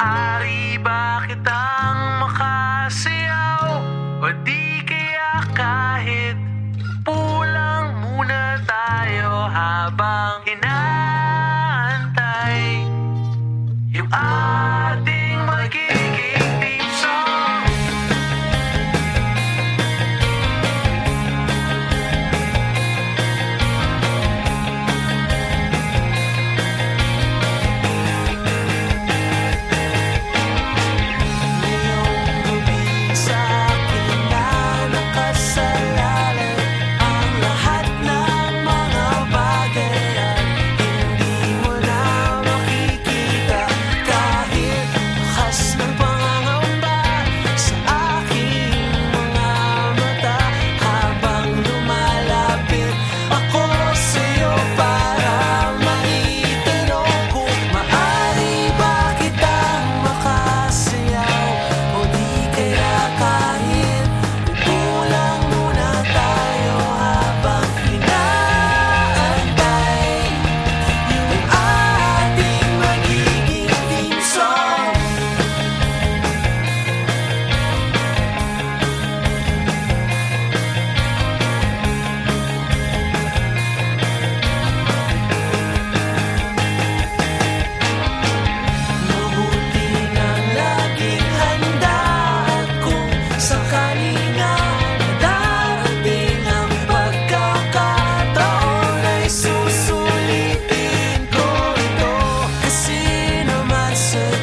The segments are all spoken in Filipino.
Maari ba kitang makasayaw O di kaya kahit Pulang muna tayo habang inaantay Yung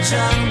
Jungle.